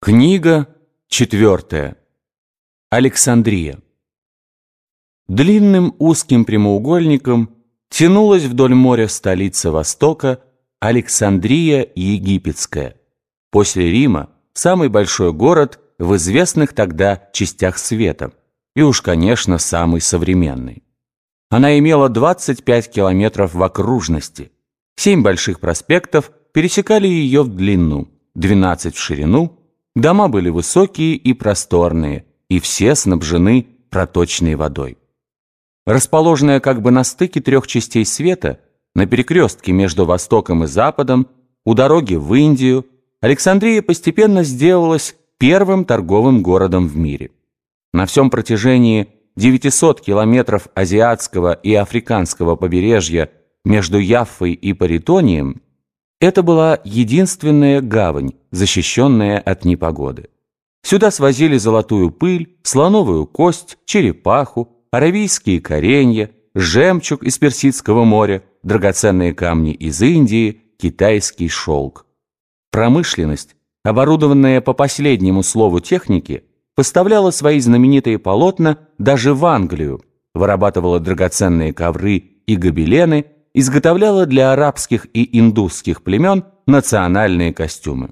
Книга четвертая. Александрия. Длинным узким прямоугольником тянулась вдоль моря столица Востока Александрия Египетская. После Рима самый большой город в известных тогда частях света. И уж, конечно, самый современный. Она имела 25 километров в окружности. Семь больших проспектов пересекали ее в длину, 12 в ширину – Дома были высокие и просторные, и все снабжены проточной водой. Расположенная как бы на стыке трех частей света, на перекрестке между Востоком и Западом, у дороги в Индию, Александрия постепенно сделалась первым торговым городом в мире. На всем протяжении 900 километров азиатского и африканского побережья между Яффой и Паритонием это была единственная гавань, защищенная от непогоды. Сюда свозили золотую пыль, слоновую кость, черепаху, аравийские коренья, жемчуг из Персидского моря, драгоценные камни из Индии, китайский шелк. Промышленность, оборудованная по последнему слову техники, поставляла свои знаменитые полотна даже в Англию, вырабатывала драгоценные ковры и гобелены – изготовляла для арабских и индусских племен национальные костюмы.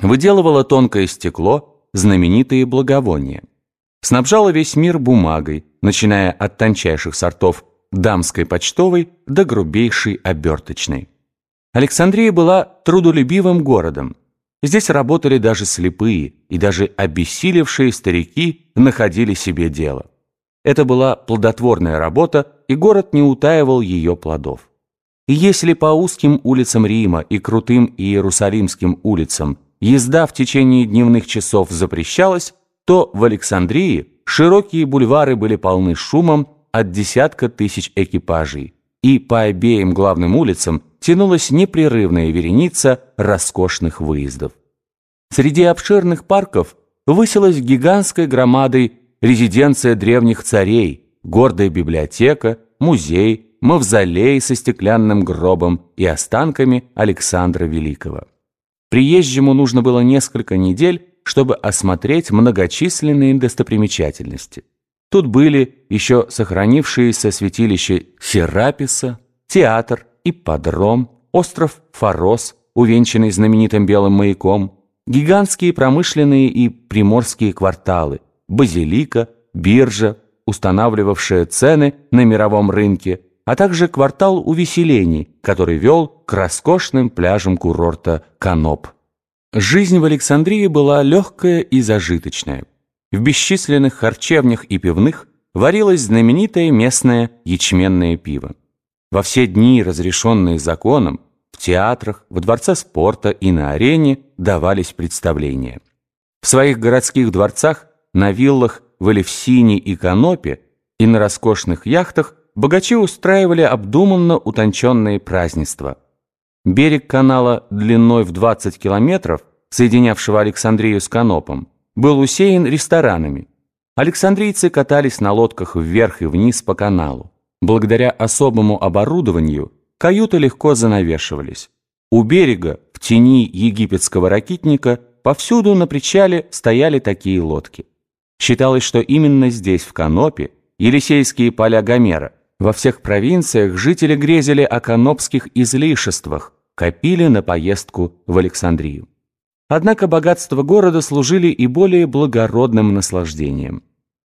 Выделывала тонкое стекло, знаменитые благовония. Снабжала весь мир бумагой, начиная от тончайших сортов дамской почтовой до грубейшей оберточной. Александрия была трудолюбивым городом. Здесь работали даже слепые, и даже обессилевшие старики находили себе дело. Это была плодотворная работа, и город не утаивал ее плодов. И если по узким улицам Рима и крутым Иерусалимским улицам езда в течение дневных часов запрещалась, то в Александрии широкие бульвары были полны шумом от десятка тысяч экипажей, и по обеим главным улицам тянулась непрерывная вереница роскошных выездов. Среди обширных парков высилась гигантской громадой резиденция древних царей, гордая библиотека, музей, мавзолей со стеклянным гробом и останками Александра Великого. Приезжему нужно было несколько недель, чтобы осмотреть многочисленные достопримечательности. Тут были еще сохранившиеся святилища Сераписа, театр, ипподром, остров Фарос, увенчанный знаменитым белым маяком, гигантские промышленные и приморские кварталы, базилика, биржа, устанавливавшая цены на мировом рынке, а также квартал увеселений, который вел к роскошным пляжам курорта Каноп. Жизнь в Александрии была легкая и зажиточная. В бесчисленных харчевнях и пивных варилось знаменитое местное ячменное пиво. Во все дни, разрешенные законом, в театрах, во дворце спорта и на арене давались представления. В своих городских дворцах на виллах в Элевсине и Канопе и на роскошных яхтах богачи устраивали обдуманно утонченные празднества. Берег канала длиной в 20 километров, соединявшего Александрию с Канопом, был усеян ресторанами. Александрийцы катались на лодках вверх и вниз по каналу. Благодаря особому оборудованию каюты легко занавешивались. У берега, в тени египетского ракитника, повсюду на причале стояли такие лодки. Считалось, что именно здесь, в Канопе, Елисейские поля Гомера, во всех провинциях жители грезили о канопских излишествах, копили на поездку в Александрию. Однако богатства города служили и более благородным наслаждением.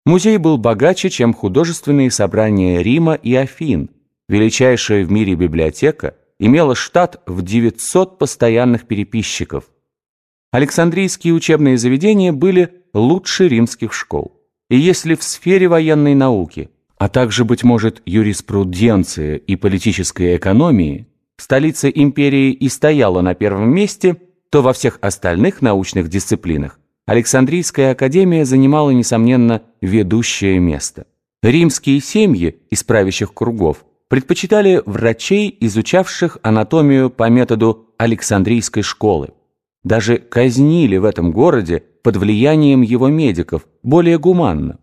Музей был богаче, чем художественные собрания Рима и Афин. Величайшая в мире библиотека имела штат в 900 постоянных переписчиков. Александрийские учебные заведения были лучше римских школ. И если в сфере военной науки, а также, быть может, юриспруденции и политической экономии, столица империи и стояла на первом месте, то во всех остальных научных дисциплинах Александрийская академия занимала, несомненно, ведущее место. Римские семьи из правящих кругов предпочитали врачей, изучавших анатомию по методу Александрийской школы. Даже казнили в этом городе под влиянием его медиков, более гуманно.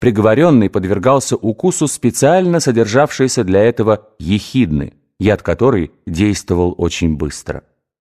Приговоренный подвергался укусу специально содержавшейся для этого ехидны, яд которой действовал очень быстро.